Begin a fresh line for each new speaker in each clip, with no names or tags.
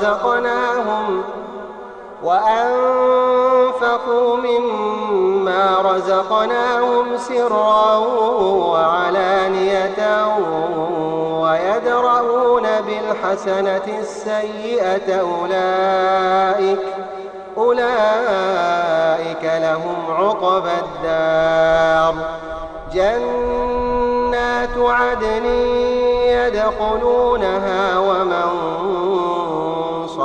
رزقناهم وأنفقوا مما رزقناهم سرا وعلانية ويدرؤون بالحسنة السيئة أولئك أولئك لهم عقبى الدار جنات عدن يدخلونها ومن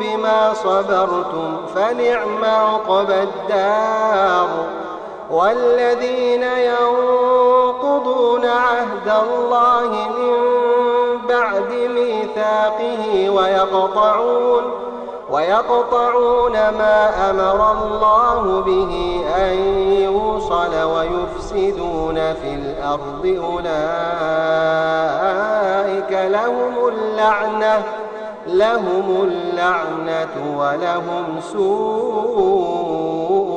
بما صبرتم فنعم عقب الدار والذين ينقضون عهد الله من بعد ميثاقه ويقطعون ويقطعون ما أمر الله به أن يوصل ويفسدون في الأرض أولئك لهم اللعنة لهم اللعنة ولهم سوء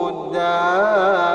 الدار.